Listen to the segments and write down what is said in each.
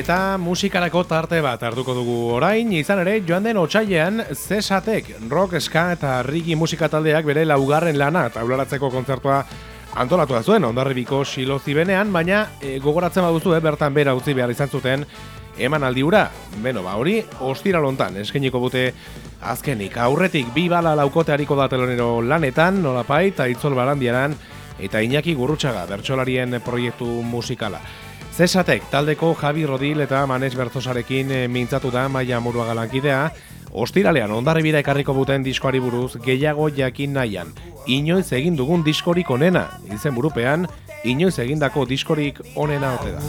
Eta musikarako tarte bat hartuko dugu orain, izan ere joan den otxailean zesatek rock, ska eta rigi musika taldeak bere laugarren lana taularatzeko kontzertua antolatu da zuen, ondarribiko silozi benean, baina e, gogoratzen baduzu, eh, bertan bera utzi behar izan zuten eman aldiura. Beno, ba hori, ostira lontan, eskeniko bute azkenik. Aurretik, bi bala laukote hariko da telonero lanetan, nolapait, eta itzol barandiaran, eta Iñaki Gurrutxaga, bertsolarien proiektu musikala. Zesatek, taldeko Javi Rodil eta Manes Bertosarekin e, mintzatu da Maia Murua galankidea, ostiralean ondarri bira ekarriko buten diskoari buruz gehiago jakin nahian. Inoiz egin dugun diskorik onena, izen burupean, inoiz egindako diskorik onena ote da.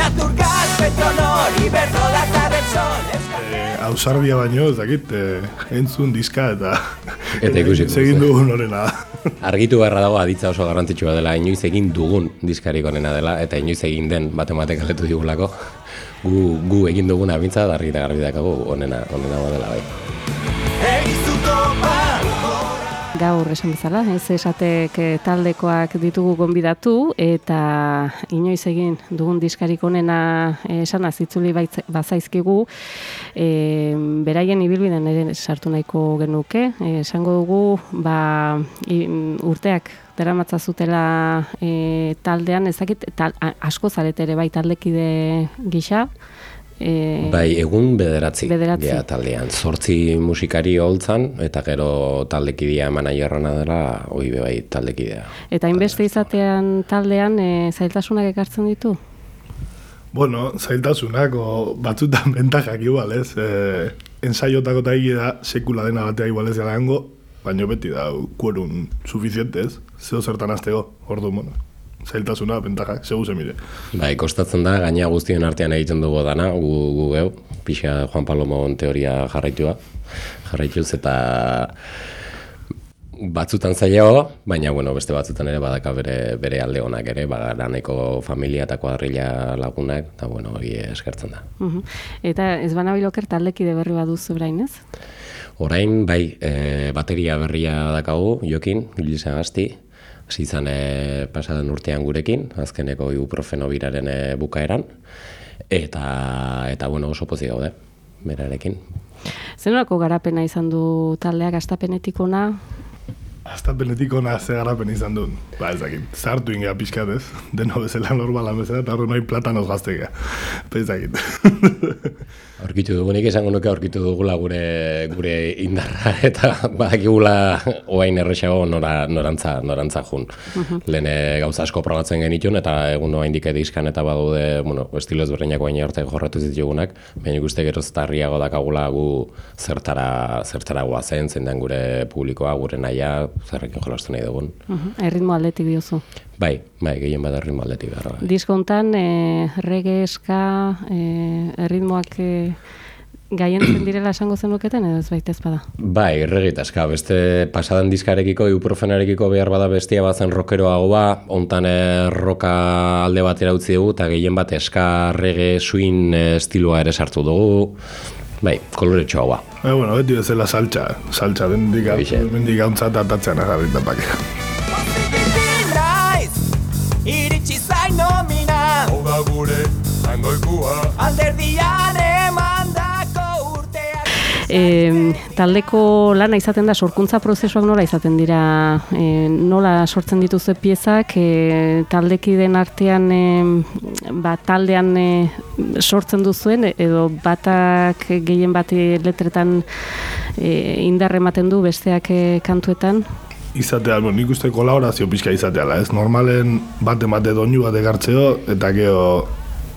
Naturgaz, petronor, repsol Eh, ausardia baino, ez dakit, eh, entzun diska eta Eta ikusiko egin duzu. dugun horrena. Argitu beharra dago aditza oso garrantzitsua dela, inoiz egin dugun diskarik onena dela, eta inoiz egin den bate batek aletu digulako, gu, gu egin duguna bintza, argi eta garbi dakago onena, onena dela bai. Gaur esan bezala, ez esatek eh, taldekoak ditugu gonbidatu eta inoiz egin dugun diskarik onena eh, esan azitzuli bazaizkigu e, beraien ibilbiden ere sartu nahiko genuke. Eh, esango dugu ba, urteak daramatza zutela e, taldean, ezakit tal, asko zarete ere bai taldekide gisa. E, Bai, egun bederatzi, Bederatzi. gea taldean. Zortzi musikari holtzan, eta gero taldekidea manajerrana dela, hoi bai taldekidea. Eta hainbeste izatean taldean e, zailtasunak ekartzen ditu? Bueno, zailtasunak, o batzutan bentajak igual, ez? E, ensaiotako eta da sekula dena batea igual ez hango, baina beti da kuerun suficiente, ez? Zeo zertan aztego, ordu, bueno, zailtasuna, bentajak, segu ze mire. Bai, kostatzen da, gaina guztien artean egiten dugu dana, gu, gu geu, pixa Juan Palomon teoria jarraitua, jarraituz eta batzutan zailago, baina bueno, beste batzutan ere badaka bere, bere alde onak ere, bagaraneko familia eta kuadrilla lagunak, eta bueno, hori eskertzen da. Mhm. Eta ez banabiloker taldekide berri baduzu brain, ez? Orain, bai, e, bateria berria dakagu, jokin, Gilisa Gazti, hasi izan e, pasaden urtean gurekin, azkeneko ibuprofeno biraren e, bukaeran, eta, eta bueno, oso pozik gaude, berarekin. Zenolako garapena izan du taldeak astapenetik ona? Hasta penetik ona ze garapen izan duen. Ba, ez dakit, zartu ingea pixkat ez, deno bezala normala bezala, eta horren nahi platanoz gaztega. Pa ez dakit. Aurkitu dugunik esango nuke aurkitu dugula gure gure indarra eta badakigula oain erresago nora, norantza, norantza jun. Lehen eh, gauza asko probatzen genitun eta egun oraindik diskan eta badaude, bueno, estilo ezberdinak baina arte jorratu zitugunak, baina ikuste gero zarriago dakagula gu zertara, zertara guazen, den gure publikoa, gure naia, zerrekin jolastu nahi dugun. Mhm. Erritmo aldetik diozu. Bai, bai, gehien bada ritmo aldetik behar. Bai. Disko hontan e, reggae, ska, e, erritmoak e, gaientzen direla esango zenuketen edo ez baita ez bada? Bai, erregitaska, beste pasadan diskarekiko, ibuprofenarekiko behar bada bestia bazen rockeroago ba, ontan eh, roka alde batera utzi dugu, eta gehien bat eska, reggae, swing eh, estiloa ere sartu dugu. Bai, kolore txoa. E, bueno, beti bezala saltza, saltza, bendik, Egixe. bendik gauntzat atatzean agarritan pake. naiz E, taldeko lana izaten da, sorkuntza prozesuak nola izaten dira, e, nola sortzen dituzue piezak, e, taldekideen artean, e, ba, taldean e, sortzen duzuen, edo batak gehien bat letretan e, indarre ematen du besteak e, kantuetan. Izatea, bueno, nik uste kolaborazio pixka izateala, ez? Normalen bate bate doinu bat egartzeo, eta gero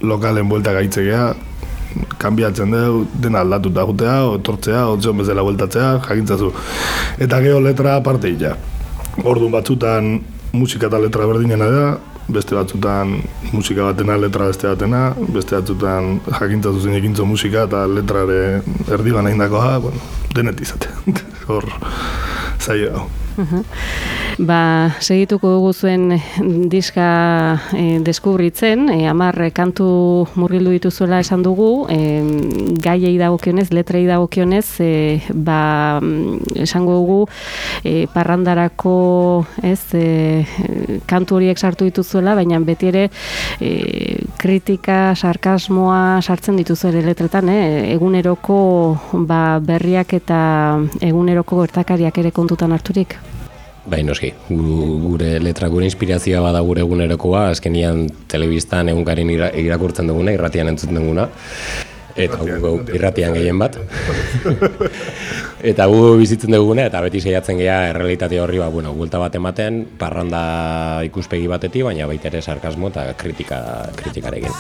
lokalen buelta gaitzegea, kanbiatzen dugu, dena aldatuta jutea, otortzea, otzion bezala bueltatzea, jakintzazu. Eta gero letra aparte illa. Orduan batzutan musika eta letra berdinena da, beste batzutan musika batena, letra beste batena, beste batzutan jakintzazu zein ekintzo musika eta letrare erdi bana indakoa, bueno, denet izate. Hor, zaila hau. Ba, segituko dugu zuen diska e, deskubritzen, e, amar kantu murgildu dituzuela esan dugu, e, gaiei dagokionez, letrei dagokionez, e, ba, mm, esango dugu e, parrandarako ez, e, kantu horiek sartu dituzuela, baina beti ere e, kritika, sarkasmoa sartzen dituzu ere letretan, eh? eguneroko ba, berriak eta eguneroko gertakariak ere kontutan harturik. Bai, noski, Gu- gure letra, gure inspirazioa bada gure egunerokoa, azkenian telebistan egunkarin ira, irakurtzen duguna, irratian entzuten duguna, eta gu, gu irratian gehien bat. eta gu bizitzen duguna, eta beti saiatzen gea errealitate horri, ba, bueno, buelta bat ematen, parranda ikuspegi batetik, baina baita ere sarkasmo eta kritika, kritikarekin.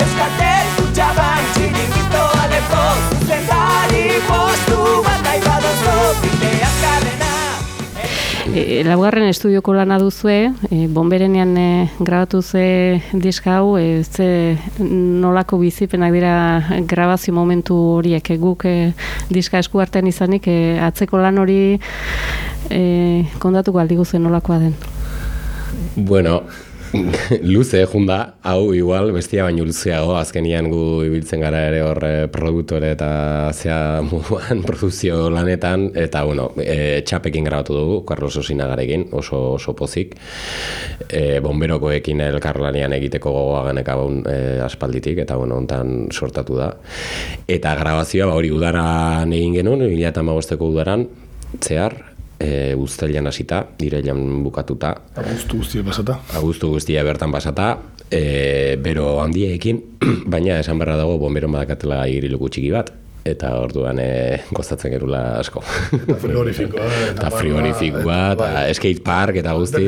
Euskaltel, Kutxabank, Txiringito, Alepo Zuzendari postu E, laugarren estudioko lana duzue, e, bomberenean e, grabatu ze diska hau, e, ze nolako bizipenak dira grabazio momentu horiek, guk e, diska esku artean izanik, e, atzeko lan hori e, kontatuko aldi guzuen nolakoa den. Bueno, luze junda, hau igual bestia baino luzeago, azkenian gu ibiltzen gara ere hor eh, produktore eta zea moduan produzio lanetan, eta bueno, e, txapekin grabatu dugu, Carlos Osinagarekin, oso, oso pozik, e, bomberokoekin elkarlanean egiteko gogoa genekagun e, aspalditik, eta bueno, hontan sortatu da. Eta grabazioa, ba, hori udaran egin genuen, 2008ko udaran, zehar, e, uztailan hasita, irailan bukatuta, Guztu guztie pasata. Agustu guztia bertan pasata, e, bero handiekin, baina esan beharra dago bomberon badakatela igriluku txiki bat, eta orduan e, gozatzen gerula asko. Eta frigorifikoa. eta frigorifikoa, eta skate park, eta guzti.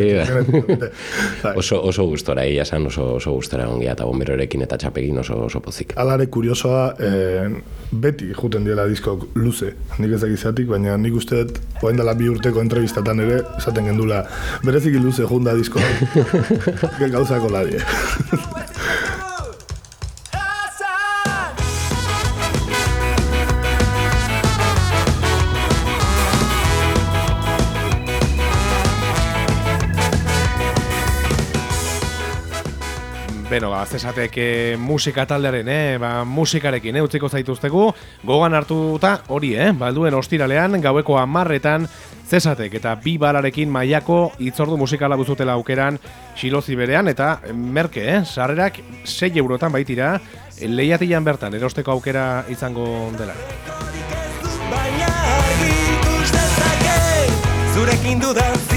Bai. oso, oso gustora, egia esan oso, oso gustora ongia, eta bomberorekin eta txapekin oso, oso pozik. Alare kuriosoa, eh, beti juten diela diskok luze, nik ez dakizatik, baina nik uste dut, oain dela bi urteko entrevistatan ere, esaten gendula, bereziki luze junda disko, que gauzako ladie. Beno, ba, zesatek eh, musika taldearen, eh, ba, musikarekin, eh, utziko zaituztegu, gogan hartuta hori, eh, balduen ostiralean, gaueko amarretan, zesatek eta bi balarekin mailako itzordu musikala buzutela aukeran xilozi berean, eta merke, eh, sarrerak 6 eurotan baitira, lehiatilan bertan, erosteko aukera izango dela. Zurekin dudan